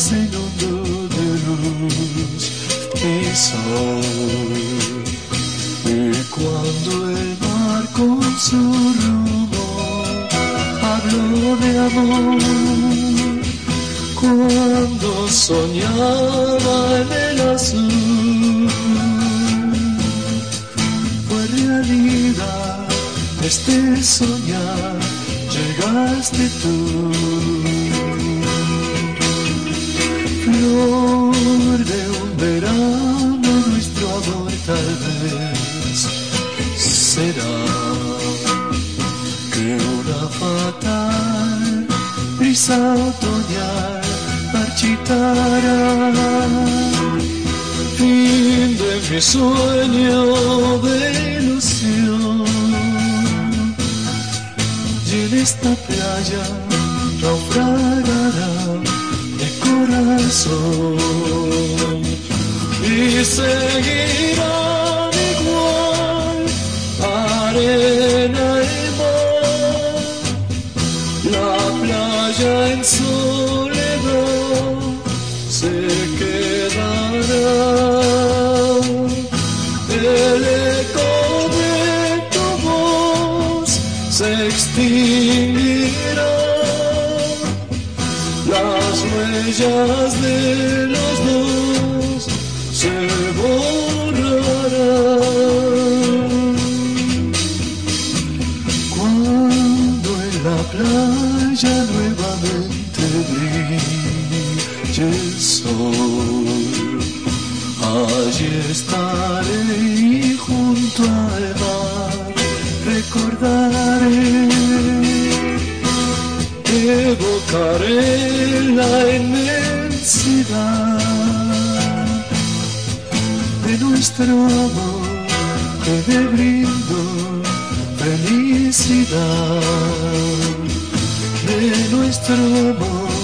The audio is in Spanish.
se inundó de luz mi sol. Y cuando el mar con su rumbo habló de amor, cuando soñaba en el azul, fue realidad este soñar, llegaste tú. Brisa otoñal marchitará. Fin de mi sueño de ilusión. Y en esta playa naufragará mi corazón. Y seguirán igual arena se extinguirá. Las huellas de los dos se borrarán. Cuando en la playa nuevamente brille el sol, allí estaré junto al mar recordaré, evocaré la inmensidad de nuestro amor que me brindo felicidad de nuestro amor